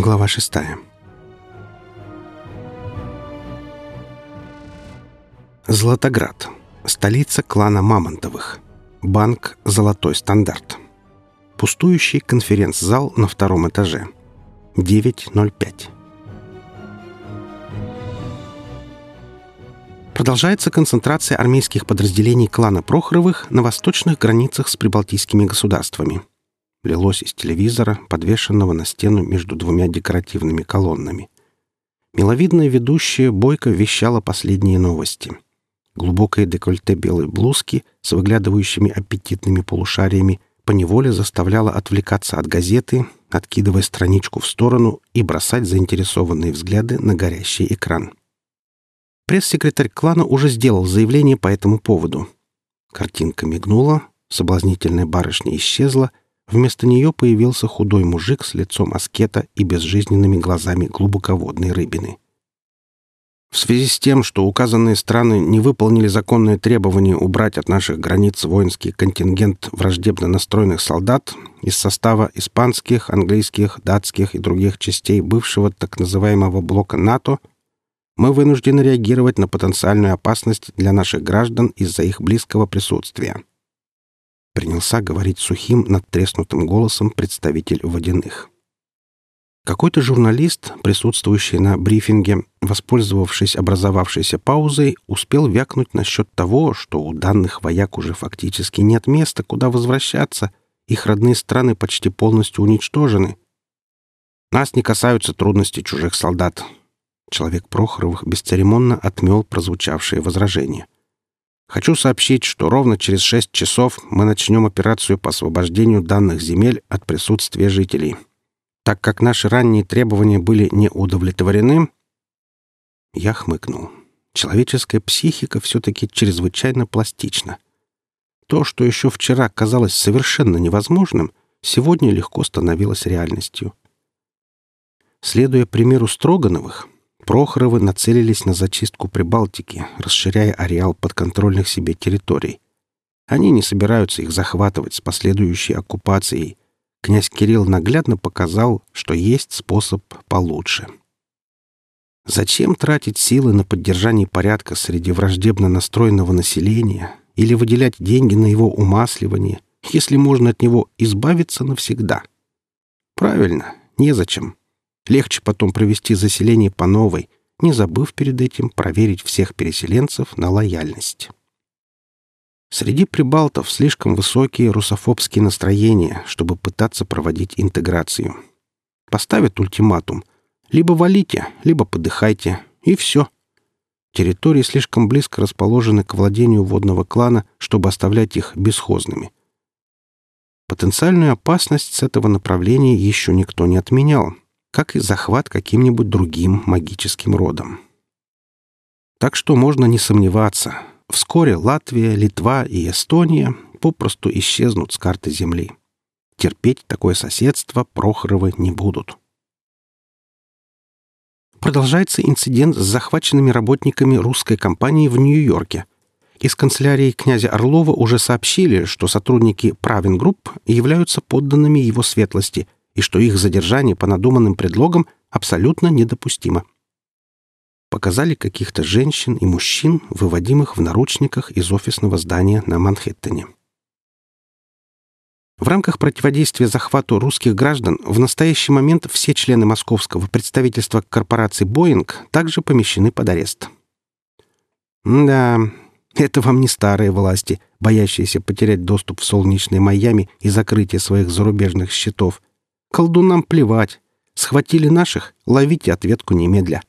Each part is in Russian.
Глава шестая. Златоград. Столица клана Мамонтовых. Банк «Золотой стандарт». Пустующий конференц-зал на втором этаже. 9.05. Продолжается концентрация армейских подразделений клана Прохоровых на восточных границах с прибалтийскими государствами. Лилось из телевизора, подвешенного на стену между двумя декоративными колоннами. Миловидная ведущая бойко вещала последние новости. Глубокое декольте белой блузки с выглядывающими аппетитными полушариями поневоле заставляло отвлекаться от газеты, откидывая страничку в сторону и бросать заинтересованные взгляды на горящий экран. Пресс-секретарь клана уже сделал заявление по этому поводу. Картинка мигнула, соблазнительная барышня исчезла, Вместо нее появился худой мужик с лицом аскета и безжизненными глазами глубоководной рыбины. В связи с тем, что указанные страны не выполнили законное требование убрать от наших границ воинский контингент враждебно настроенных солдат из состава испанских, английских, датских и других частей бывшего так называемого блока НАТО, мы вынуждены реагировать на потенциальную опасность для наших граждан из-за их близкого присутствия принялся говорить сухим, надтреснутым голосом представитель водяных. Какой-то журналист, присутствующий на брифинге, воспользовавшись образовавшейся паузой, успел вякнуть насчет того, что у данных вояк уже фактически нет места, куда возвращаться, их родные страны почти полностью уничтожены. Нас не касаются трудности чужих солдат. Человек Прохоровых бесцеремонно отмел прозвучавшее возражение. Хочу сообщить, что ровно через шесть часов мы начнем операцию по освобождению данных земель от присутствия жителей. Так как наши ранние требования были не удовлетворены, я хмыкнул. Человеческая психика все-таки чрезвычайно пластична. То, что еще вчера казалось совершенно невозможным, сегодня легко становилось реальностью. Следуя примеру Строгановых, Прохоровы нацелились на зачистку Прибалтики, расширяя ареал подконтрольных себе территорий. Они не собираются их захватывать с последующей оккупацией. Князь Кирилл наглядно показал, что есть способ получше. Зачем тратить силы на поддержание порядка среди враждебно настроенного населения или выделять деньги на его умасливание, если можно от него избавиться навсегда? Правильно, незачем. Легче потом провести заселение по новой, не забыв перед этим проверить всех переселенцев на лояльность. Среди прибалтов слишком высокие русофобские настроения, чтобы пытаться проводить интеграцию. Поставят ультиматум. Либо валите, либо подыхайте, и все. Территории слишком близко расположены к владению водного клана, чтобы оставлять их бесхозными. Потенциальную опасность с этого направления еще никто не отменял, как и захват каким-нибудь другим магическим родом. Так что можно не сомневаться, вскоре Латвия, Литва и Эстония попросту исчезнут с карты Земли. Терпеть такое соседство Прохоровы не будут. Продолжается инцидент с захваченными работниками русской компании в Нью-Йорке. Из канцелярии князя Орлова уже сообщили, что сотрудники Правин Group являются подданными его светлости – и что их задержание по надуманным предлогам абсолютно недопустимо. Показали каких-то женщин и мужчин, выводимых в наручниках из офисного здания на Манхэттене. В рамках противодействия захвату русских граждан в настоящий момент все члены московского представительства корпорации «Боинг» также помещены под арест. Да, это вам не старые власти, боящиеся потерять доступ в солнечное Майами и закрытие своих зарубежных счетов, Колдунам плевать. Схватили наших, ловите ответку немедля.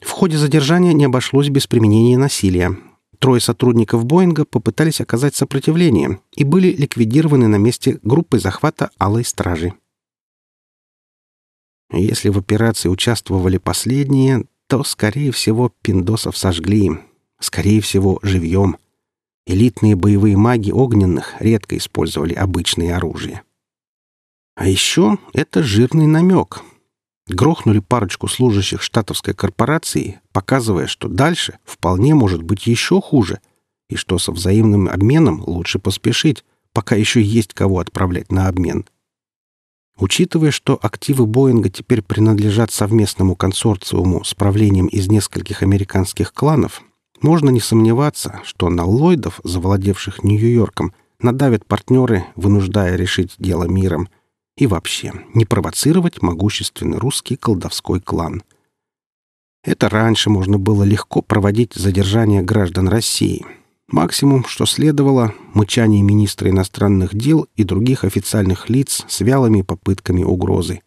В ходе задержания не обошлось без применения насилия. Трое сотрудников Боинга попытались оказать сопротивление и были ликвидированы на месте группой захвата Алой Стражи. Если в операции участвовали последние, то, скорее всего, пиндосов сожгли. Скорее всего, живьем. Элитные боевые маги огненных редко использовали обычные оружия. А еще это жирный намек. Грохнули парочку служащих штатовской корпорации, показывая, что дальше вполне может быть еще хуже, и что со взаимным обменом лучше поспешить, пока еще есть кого отправлять на обмен. Учитывая, что активы Боинга теперь принадлежат совместному консорциуму с правлением из нескольких американских кланов, можно не сомневаться, что на Ллойдов, завладевших Нью-Йорком, надавят партнеры, вынуждая решить дело миром, и вообще не провоцировать могущественный русский колдовской клан. Это раньше можно было легко проводить задержание граждан России — Максимум, что следовало, мычание министра иностранных дел и других официальных лиц с вялыми попытками угрозы.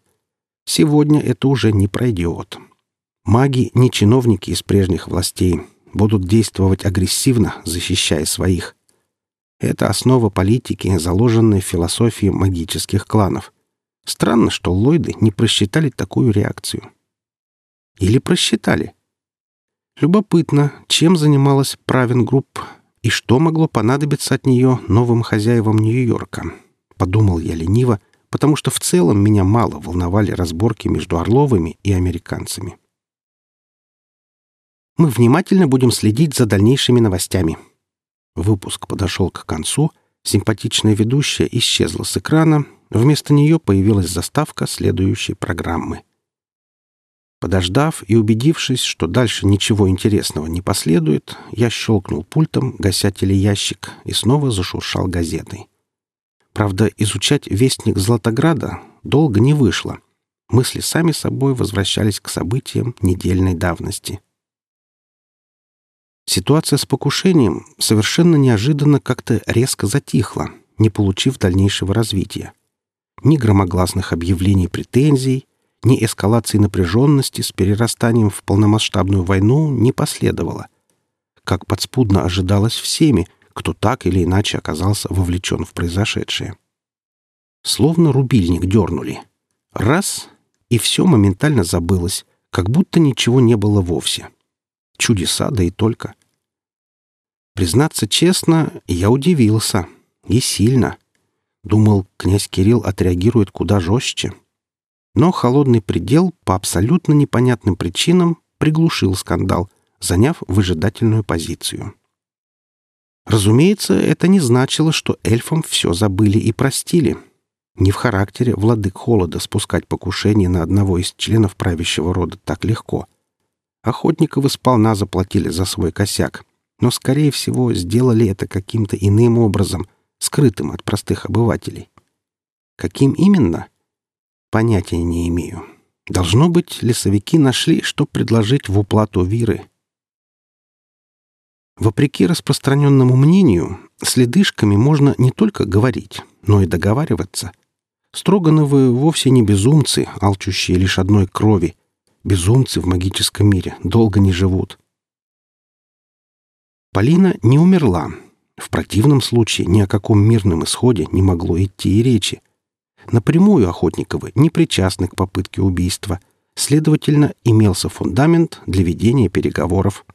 Сегодня это уже не пройдет. Маги, не чиновники из прежних властей, будут действовать агрессивно, защищая своих. Это основа политики, заложенная в философии магических кланов. Странно, что Ллойды не просчитали такую реакцию. Или просчитали? Любопытно, чем занималась Правин Групп и что могло понадобиться от нее новым хозяевам Нью-Йорка? Подумал я лениво, потому что в целом меня мало волновали разборки между Орловыми и американцами. Мы внимательно будем следить за дальнейшими новостями. Выпуск подошел к концу, симпатичная ведущая исчезла с экрана, вместо нее появилась заставка следующей программы. Подождав и убедившись, что дальше ничего интересного не последует, я щелкнул пультом, гася телеящик, и снова зашуршал газетой. Правда, изучать вестник Златограда долго не вышло. Мысли сами собой возвращались к событиям недельной давности. Ситуация с покушением совершенно неожиданно как-то резко затихла, не получив дальнейшего развития. Ни громогласных объявлений претензий, ни эскалации напряженности с перерастанием в полномасштабную войну не последовало. Как подспудно ожидалось всеми, кто так или иначе оказался вовлечен в произошедшее. Словно рубильник дернули. Раз — и все моментально забылось, как будто ничего не было вовсе. Чудеса, да и только. Признаться честно, я удивился. И сильно. Думал, князь Кирилл отреагирует куда жестче. — но холодный предел по абсолютно непонятным причинам приглушил скандал, заняв выжидательную позицию. Разумеется, это не значило, что эльфам все забыли и простили. Не в характере владык холода спускать покушение на одного из членов правящего рода так легко. Охотниковы сполна заплатили за свой косяк, но, скорее всего, сделали это каким-то иным образом, скрытым от простых обывателей. Каким именно — Понятия не имею. Должно быть, лесовики нашли, что предложить в уплату виры. Вопреки распространенному мнению, с ледышками можно не только говорить, но и договариваться. Строгановы вовсе не безумцы, алчущие лишь одной крови. Безумцы в магическом мире долго не живут. Полина не умерла. В противном случае ни о каком мирном исходе не могло идти и речи. Напрямую Охотниковы не причастны к попытке убийства, следовательно, имелся фундамент для ведения переговоров.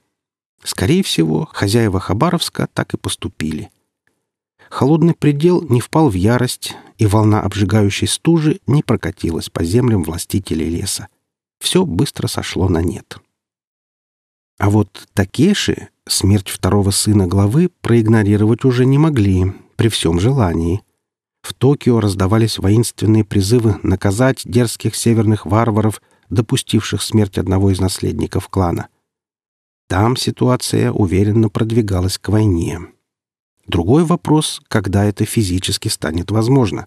Скорее всего, хозяева Хабаровска так и поступили. Холодный предел не впал в ярость, и волна обжигающей стужи не прокатилась по землям властителей леса. Все быстро сошло на нет. А вот Такеши смерть второго сына главы проигнорировать уже не могли, при всем желании — в Токио раздавались воинственные призывы наказать дерзких северных варваров, допустивших смерть одного из наследников клана. Там ситуация уверенно продвигалась к войне. Другой вопрос, когда это физически станет возможно.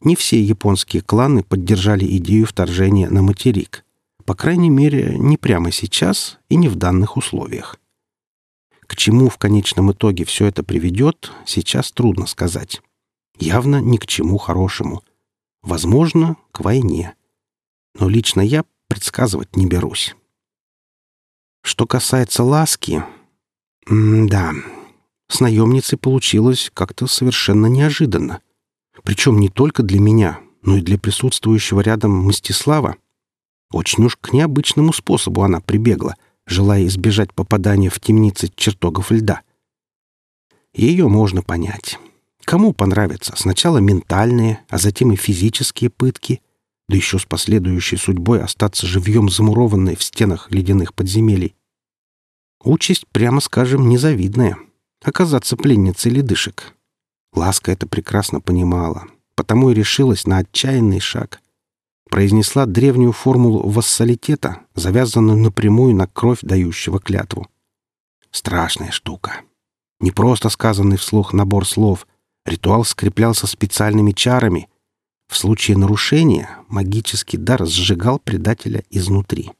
Не все японские кланы поддержали идею вторжения на материк. По крайней мере, не прямо сейчас и не в данных условиях. К чему в конечном итоге все это приведет, сейчас трудно сказать явно ни к чему хорошему. Возможно, к войне. Но лично я предсказывать не берусь. Что касается ласки... да, с наемницей получилось как-то совершенно неожиданно. Причем не только для меня, но и для присутствующего рядом Мстислава. Очень уж к необычному способу она прибегла, желая избежать попадания в темницы чертогов льда. Ее можно понять. Кому понравятся сначала ментальные, а затем и физические пытки, да еще с последующей судьбой остаться живьем замурованной в стенах ледяных подземелий? Участь, прямо скажем, незавидная — оказаться пленницей ледышек. Ласка это прекрасно понимала, потому и решилась на отчаянный шаг. Произнесла древнюю формулу вассалитета, завязанную напрямую на кровь дающего клятву. Страшная штука. Не просто сказанный вслух набор слов. Ритуал скреплялся специальными чарами. В случае нарушения магический дар сжигал предателя изнутри.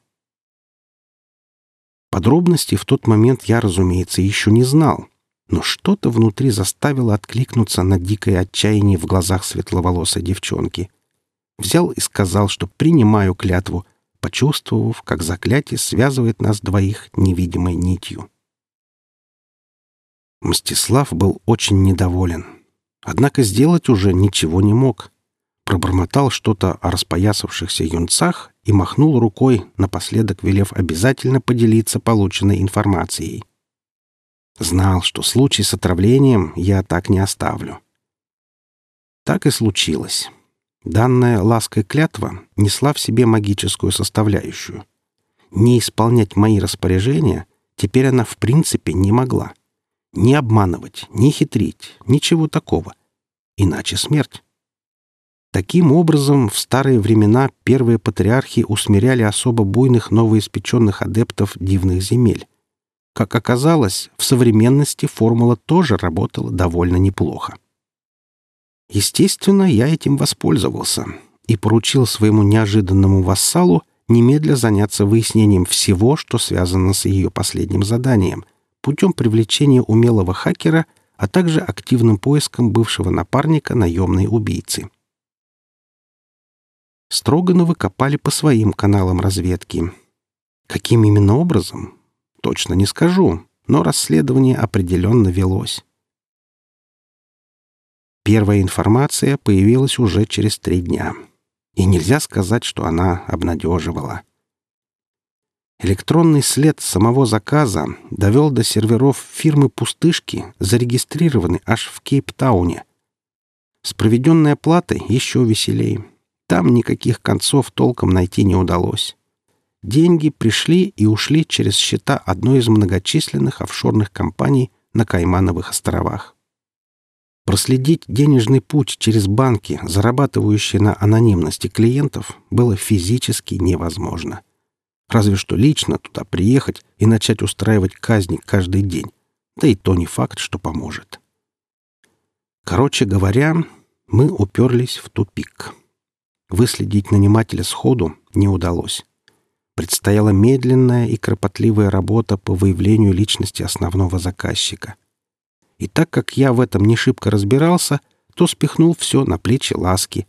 Подробностей в тот момент я, разумеется, еще не знал, но что-то внутри заставило откликнуться на дикое отчаяние в глазах светловолосой девчонки. Взял и сказал, что принимаю клятву, почувствовав, как заклятие связывает нас двоих невидимой нитью. Мстислав был очень недоволен. Однако сделать уже ничего не мог. Пробормотал что-то о распоясавшихся юнцах и махнул рукой, напоследок велев обязательно поделиться полученной информацией. Знал, что случай с отравлением я так не оставлю. Так и случилось. Данная лаской клятва несла в себе магическую составляющую. Не исполнять мои распоряжения теперь она в принципе не могла. Не обманывать, не хитрить, ничего такого. Иначе смерть. Таким образом, в старые времена первые патриархи усмиряли особо буйных новоиспеченных адептов дивных земель. Как оказалось, в современности формула тоже работала довольно неплохо. Естественно, я этим воспользовался и поручил своему неожиданному вассалу немедля заняться выяснением всего, что связано с ее последним заданием — путем привлечения умелого хакера, а также активным поиском бывшего напарника наемной убийцы. Строгановы копали по своим каналам разведки. Каким именно образом? Точно не скажу, но расследование определенно велось. Первая информация появилась уже через три дня. И нельзя сказать, что она обнадеживала. Электронный след самого заказа довел до серверов фирмы «Пустышки», зарегистрированной аж в Кейптауне. С проведенной оплатой еще веселее. Там никаких концов толком найти не удалось. Деньги пришли и ушли через счета одной из многочисленных офшорных компаний на Каймановых островах. Проследить денежный путь через банки, зарабатывающие на анонимности клиентов, было физически невозможно. Разве что лично туда приехать и начать устраивать казни каждый день. Да и то не факт, что поможет. Короче говоря, мы уперлись в тупик. Выследить нанимателя сходу не удалось. Предстояла медленная и кропотливая работа по выявлению личности основного заказчика. И так как я в этом не шибко разбирался, то спихнул все на плечи ласки.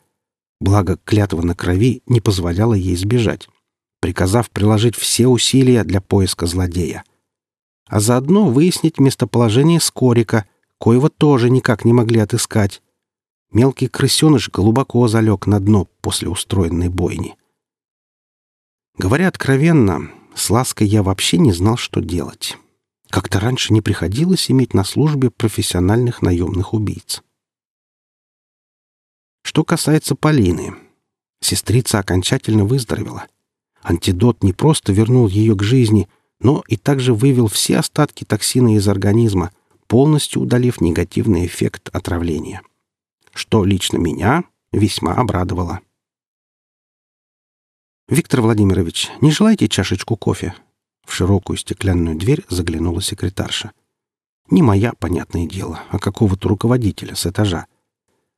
Благо, клятва на крови не позволяла ей сбежать приказав приложить все усилия для поиска злодея. А заодно выяснить местоположение Скорика, коего тоже никак не могли отыскать. Мелкий крысеныш глубоко залег на дно после устроенной бойни. Говоря откровенно, с Лаской я вообще не знал, что делать. Как-то раньше не приходилось иметь на службе профессиональных наемных убийц. Что касается Полины, сестрица окончательно выздоровела — Антидот не просто вернул ее к жизни, но и также вывел все остатки токсина из организма, полностью удалив негативный эффект отравления. Что лично меня весьма обрадовало. «Виктор Владимирович, не желаете чашечку кофе?» В широкую стеклянную дверь заглянула секретарша. Не моя, понятное дело, а какого-то руководителя с этажа.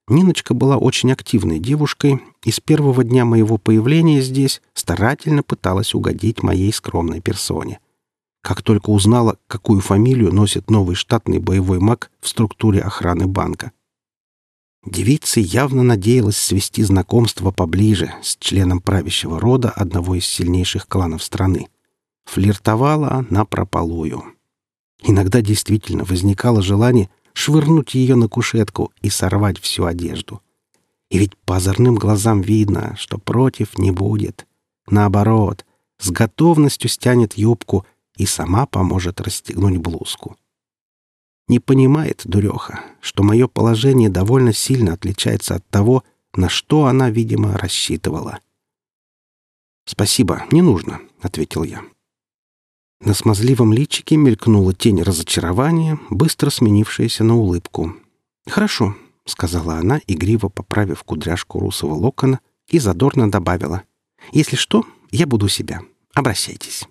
Ниночка была очень активной девушкой и с первого дня моего появления здесь старательно пыталась угодить моей скромной персоне. Как только узнала, какую фамилию носит новый штатный боевой маг в структуре охраны банка. Девица явно надеялась свести знакомство поближе с членом правящего рода одного из сильнейших кланов страны. Флиртовала на прополую. Иногда действительно возникало желание швырнуть ее на кушетку и сорвать всю одежду. И ведь по озорным глазам видно, что против не будет. Наоборот, с готовностью стянет юбку и сама поможет расстегнуть блузку. Не понимает дуреха, что мое положение довольно сильно отличается от того, на что она, видимо, рассчитывала. «Спасибо, не нужно», — ответил я. На смазливом личике мелькнула тень разочарования, быстро сменившаяся на улыбку. «Хорошо, — сказала она, игриво поправив кудряшку русого локона, и задорно добавила. «Если что, я буду себя. Обращайтесь».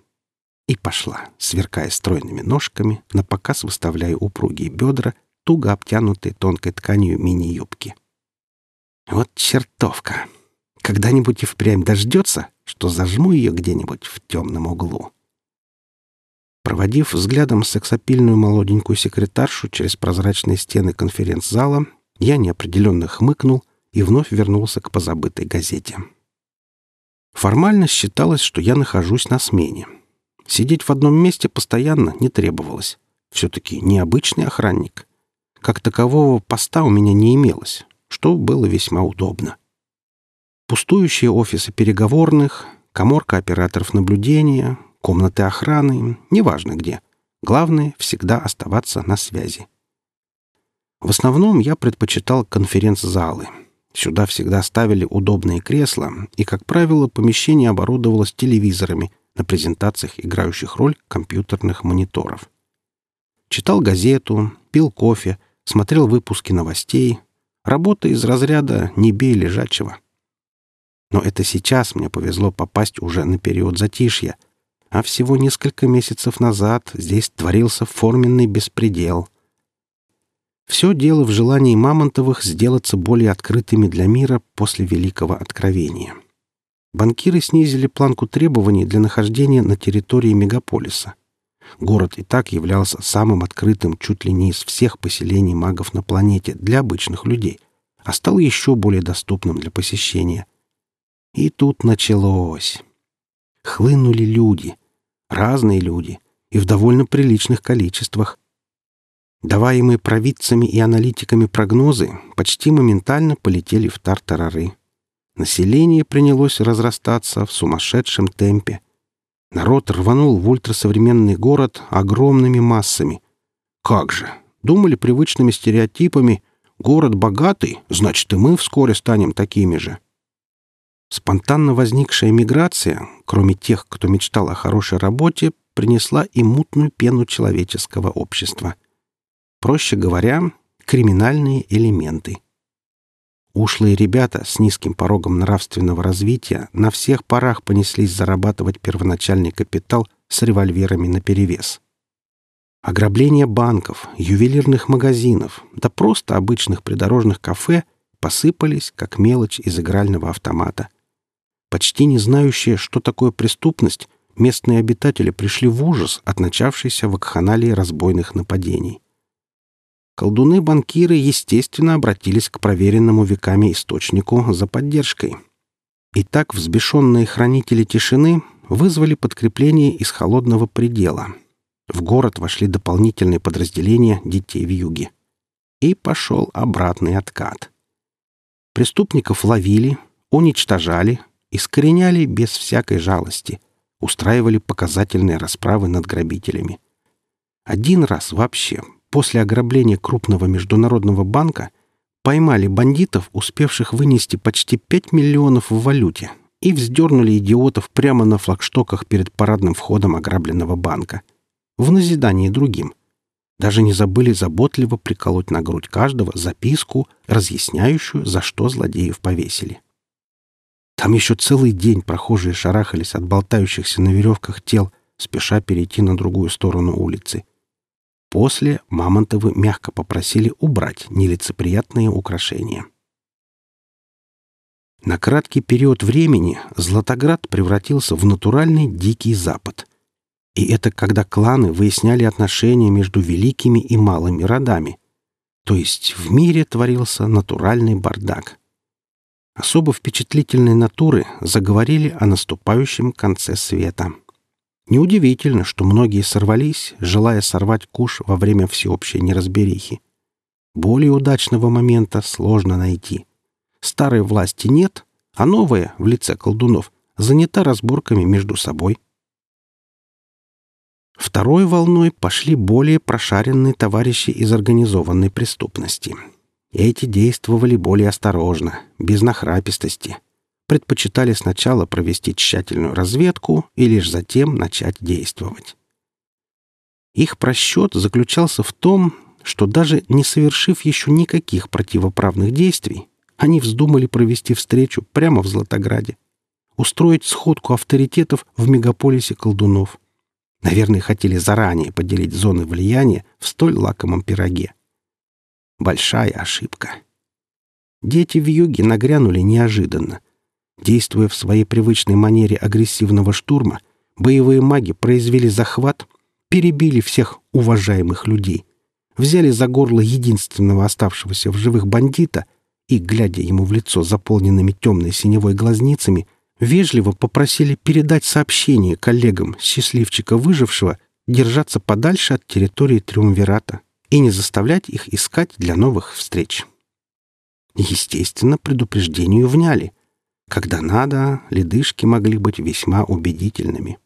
И пошла, сверкая стройными ножками, на показ выставляя упругие бедра, туго обтянутые тонкой тканью мини-юбки. Вот чертовка! Когда-нибудь и впрямь дождется, что зажму ее где-нибудь в темном углу. Проводив взглядом сексапильную молоденькую секретаршу через прозрачные стены конференц-зала, я неопределенно хмыкнул и вновь вернулся к позабытой газете. Формально считалось, что я нахожусь на смене. Сидеть в одном месте постоянно не требовалось. Все-таки необычный охранник. Как такового поста у меня не имелось, что было весьма удобно. Пустующие офисы переговорных, коморка операторов наблюдения, комнаты охраны, неважно где. Главное — всегда оставаться на связи. В основном я предпочитал конференц-залы. Сюда всегда ставили удобные кресла, и, как правило, помещение оборудовалось телевизорами на презентациях, играющих роль компьютерных мониторов. Читал газету, пил кофе, смотрел выпуски новостей. Работа из разряда «не бей лежачего». Но это сейчас мне повезло попасть уже на период затишья — а всего несколько месяцев назад здесь творился форменный беспредел. Все дело в желании Мамонтовых сделаться более открытыми для мира после Великого Откровения. Банкиры снизили планку требований для нахождения на территории мегаполиса. Город и так являлся самым открытым чуть ли не из всех поселений магов на планете для обычных людей, а стал еще более доступным для посещения. И тут началось. Хлынули люди, Разные люди и в довольно приличных количествах. Даваемые провидцами и аналитиками прогнозы почти моментально полетели в тартарары. Население принялось разрастаться в сумасшедшем темпе. Народ рванул в ультрасовременный город огромными массами. Как же! Думали привычными стереотипами «город богатый, значит и мы вскоре станем такими же». Спонтанно возникшая миграция, кроме тех, кто мечтал о хорошей работе, принесла и мутную пену человеческого общества. Проще говоря, криминальные элементы. Ушлые ребята с низким порогом нравственного развития на всех парах понеслись зарабатывать первоначальный капитал с револьверами наперевес. Ограбления банков, ювелирных магазинов, да просто обычных придорожных кафе посыпались, как мелочь из игрального автомата – Почти не знающие, что такое преступность, местные обитатели пришли в ужас от начавшейся вакханалии разбойных нападений. Колдуны-банкиры, естественно, обратились к проверенному веками источнику за поддержкой. И так взбешенные хранители тишины вызвали подкрепление из холодного предела. В город вошли дополнительные подразделения детей в юге. И пошел обратный откат. Преступников ловили, уничтожали, искореняли без всякой жалости, устраивали показательные расправы над грабителями. Один раз вообще, после ограбления крупного международного банка, поймали бандитов, успевших вынести почти 5 миллионов в валюте, и вздернули идиотов прямо на флагштоках перед парадным входом ограбленного банка. В назидание другим. Даже не забыли заботливо приколоть на грудь каждого записку, разъясняющую, за что злодеев повесили. Там еще целый день прохожие шарахались от болтающихся на веревках тел, спеша перейти на другую сторону улицы. После Мамонтовы мягко попросили убрать нелицеприятные украшения. На краткий период времени Златоград превратился в натуральный Дикий Запад. И это когда кланы выясняли отношения между великими и малыми родами. То есть в мире творился натуральный бардак особо впечатлительной натуры заговорили о наступающем конце света. Неудивительно, что многие сорвались, желая сорвать куш во время всеобщей неразберихи. Более удачного момента сложно найти. Старой власти нет, а новая, в лице колдунов, занята разборками между собой. Второй волной пошли более прошаренные товарищи из организованной преступности — эти действовали более осторожно, без нахрапистости. Предпочитали сначала провести тщательную разведку и лишь затем начать действовать. Их просчет заключался в том, что даже не совершив еще никаких противоправных действий, они вздумали провести встречу прямо в Златограде, устроить сходку авторитетов в мегаполисе колдунов. Наверное, хотели заранее поделить зоны влияния в столь лакомом пироге. Большая ошибка. Дети в юге нагрянули неожиданно. Действуя в своей привычной манере агрессивного штурма, боевые маги произвели захват, перебили всех уважаемых людей, взяли за горло единственного оставшегося в живых бандита и, глядя ему в лицо заполненными темной синевой глазницами, вежливо попросили передать сообщение коллегам счастливчика выжившего держаться подальше от территории Триумвирата и не заставлять их искать для новых встреч. Естественно, предупреждению вняли. Когда надо, ледышки могли быть весьма убедительными.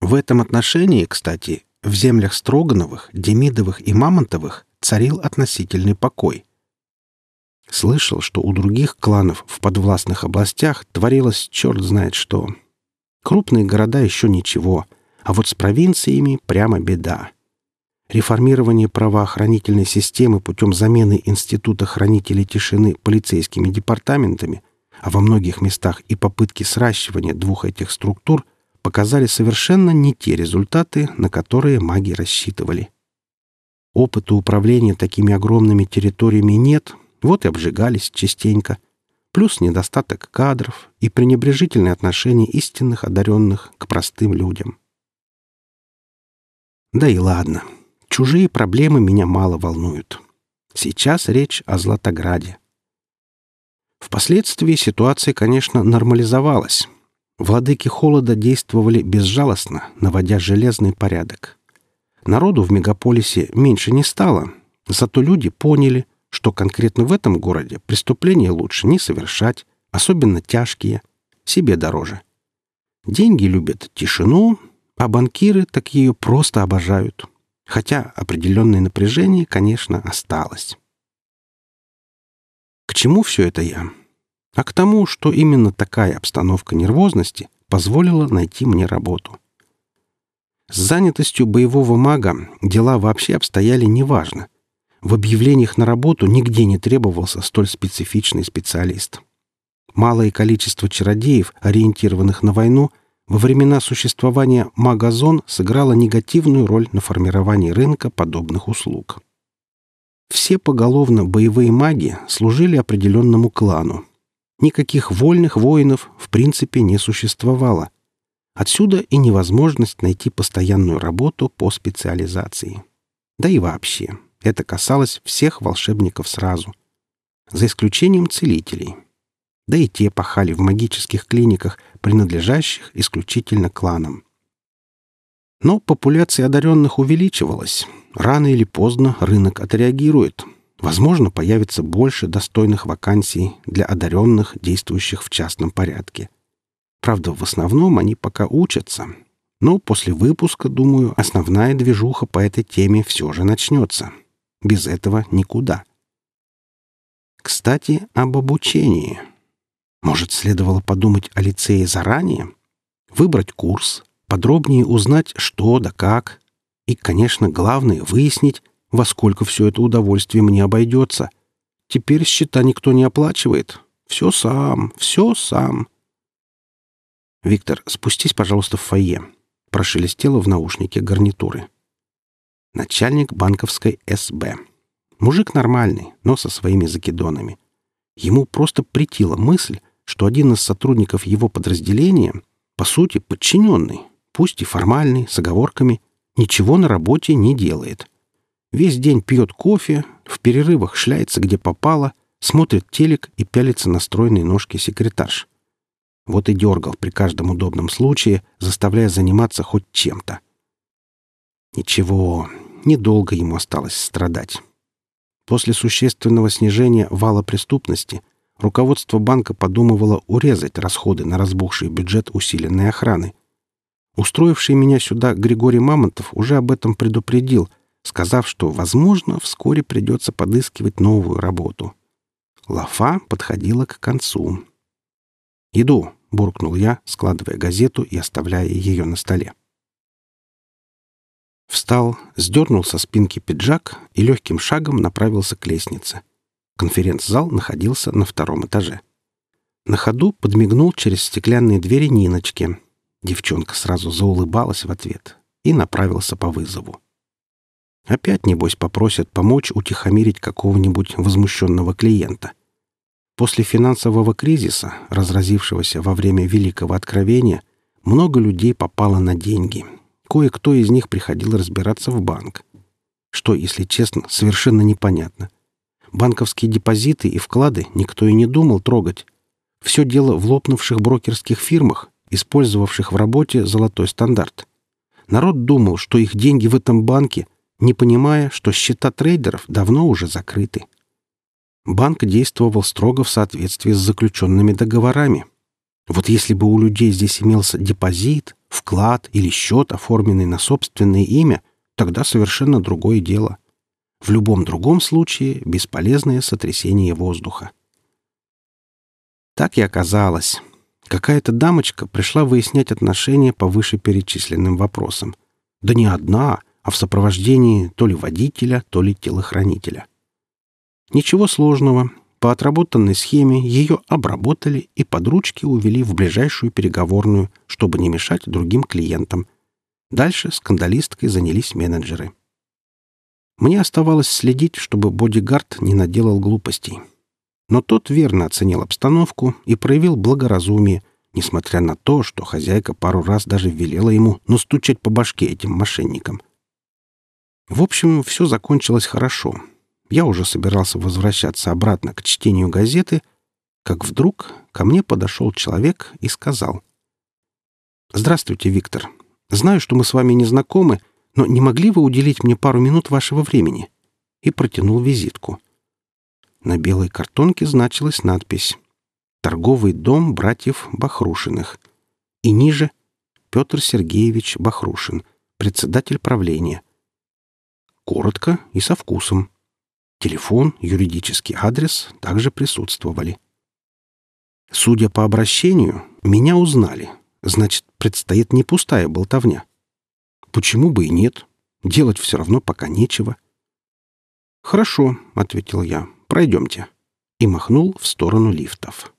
В этом отношении, кстати, в землях Строгановых, Демидовых и Мамонтовых царил относительный покой. Слышал, что у других кланов в подвластных областях творилось черт знает что. Крупные города еще ничего, а вот с провинциями прямо беда. Реформирование правоохранительной системы путем замены Института хранителей тишины полицейскими департаментами, а во многих местах и попытки сращивания двух этих структур показали совершенно не те результаты, на которые маги рассчитывали. Опыта управления такими огромными территориями нет, вот и обжигались частенько. Плюс недостаток кадров и пренебрежительное отношение истинных одаренных к простым людям. Да и ладно. Чужие проблемы меня мало волнуют. Сейчас речь о Златограде. Впоследствии ситуация, конечно, нормализовалась. Владыки холода действовали безжалостно, наводя железный порядок. Народу в мегаполисе меньше не стало, зато люди поняли, что конкретно в этом городе преступления лучше не совершать, особенно тяжкие, себе дороже. Деньги любят тишину, а банкиры так ее просто обожают. Хотя определенное напряжение, конечно, осталось. К чему все это я? А к тому, что именно такая обстановка нервозности позволила найти мне работу. С занятостью боевого мага дела вообще обстояли неважно — в объявлениях на работу нигде не требовался столь специфичный специалист. Малое количество чародеев, ориентированных на войну, во времена существования магазон сыграло негативную роль на формировании рынка подобных услуг. Все поголовно боевые маги служили определенному клану. Никаких вольных воинов в принципе не существовало. Отсюда и невозможность найти постоянную работу по специализации. Да и вообще, это касалось всех волшебников сразу, за исключением целителей. Да и те пахали в магических клиниках, принадлежащих исключительно кланам. Но популяция одаренных увеличивалась. Рано или поздно рынок отреагирует. Возможно, появится больше достойных вакансий для одаренных, действующих в частном порядке. Правда, в основном они пока учатся. Но после выпуска, думаю, основная движуха по этой теме все же начнется. Без этого никуда. Кстати, об обучении. Может, следовало подумать о лицее заранее? Выбрать курс, подробнее узнать, что да как. И, конечно, главное — выяснить, во сколько все это удовольствие мне обойдется. Теперь счета никто не оплачивает. Все сам, все сам. «Виктор, спустись, пожалуйста, в фойе», — прошелестело в наушнике гарнитуры начальник банковской СБ. Мужик нормальный, но со своими закидонами. Ему просто притила мысль, что один из сотрудников его подразделения, по сути, подчиненный, пусть и формальный, с оговорками, ничего на работе не делает. Весь день пьет кофе, в перерывах шляется где попало, смотрит телек и пялится на стройные ножки секретарш. Вот и дергал при каждом удобном случае, заставляя заниматься хоть чем-то. Ничего, недолго ему осталось страдать. После существенного снижения вала преступности руководство банка подумывало урезать расходы на разбухший бюджет усиленной охраны. Устроивший меня сюда Григорий Мамонтов уже об этом предупредил, сказав, что, возможно, вскоре придется подыскивать новую работу. Лафа подходила к концу. «Иду», — буркнул я, складывая газету и оставляя ее на столе. Встал, сдернул со спинки пиджак и легким шагом направился к лестнице. Конференц-зал находился на втором этаже. На ходу подмигнул через стеклянные двери Ниночке. Девчонка сразу заулыбалась в ответ и направился по вызову. Опять, небось, попросят помочь утихомирить какого-нибудь возмущенного клиента. После финансового кризиса, разразившегося во время Великого Откровения, много людей попало на деньги. Кое-кто из них приходил разбираться в банк. Что, если честно, совершенно непонятно. Банковские депозиты и вклады никто и не думал трогать. Все дело в лопнувших брокерских фирмах, использовавших в работе золотой стандарт. Народ думал, что их деньги в этом банке, не понимая, что счета трейдеров давно уже закрыты. Банк действовал строго в соответствии с заключенными договорами. Вот если бы у людей здесь имелся депозит, вклад или счет, оформленный на собственное имя, тогда совершенно другое дело. В любом другом случае бесполезное сотрясение воздуха. Так и оказалось. Какая-то дамочка пришла выяснять отношения по вышеперечисленным вопросам. Да не одна, а в сопровождении то ли водителя, то ли телохранителя. Ничего сложного. По отработанной схеме ее обработали и под ручки увели в ближайшую переговорную, чтобы не мешать другим клиентам. Дальше скандалисткой занялись менеджеры. Мне оставалось следить, чтобы бодигард не наделал глупостей. Но тот верно оценил обстановку и проявил благоразумие, несмотря на то, что хозяйка пару раз даже велела ему настучать по башке этим мошенникам. В общем, все закончилось хорошо. Я уже собирался возвращаться обратно к чтению газеты, как вдруг ко мне подошел человек и сказал. «Здравствуйте, Виктор. Знаю, что мы с вами не знакомы, но не могли вы уделить мне пару минут вашего времени?» И протянул визитку. На белой картонке значилась надпись «Торговый дом братьев Бахрушиных». И ниже «Петр Сергеевич Бахрушин, председатель правления». Коротко и со вкусом. Телефон, юридический адрес также присутствовали. Судя по обращению, меня узнали. Значит, предстоит не пустая болтовня. Почему бы и нет? Делать все равно пока нечего. «Хорошо», — ответил я. Пройдемте». И махнул в сторону лифтов.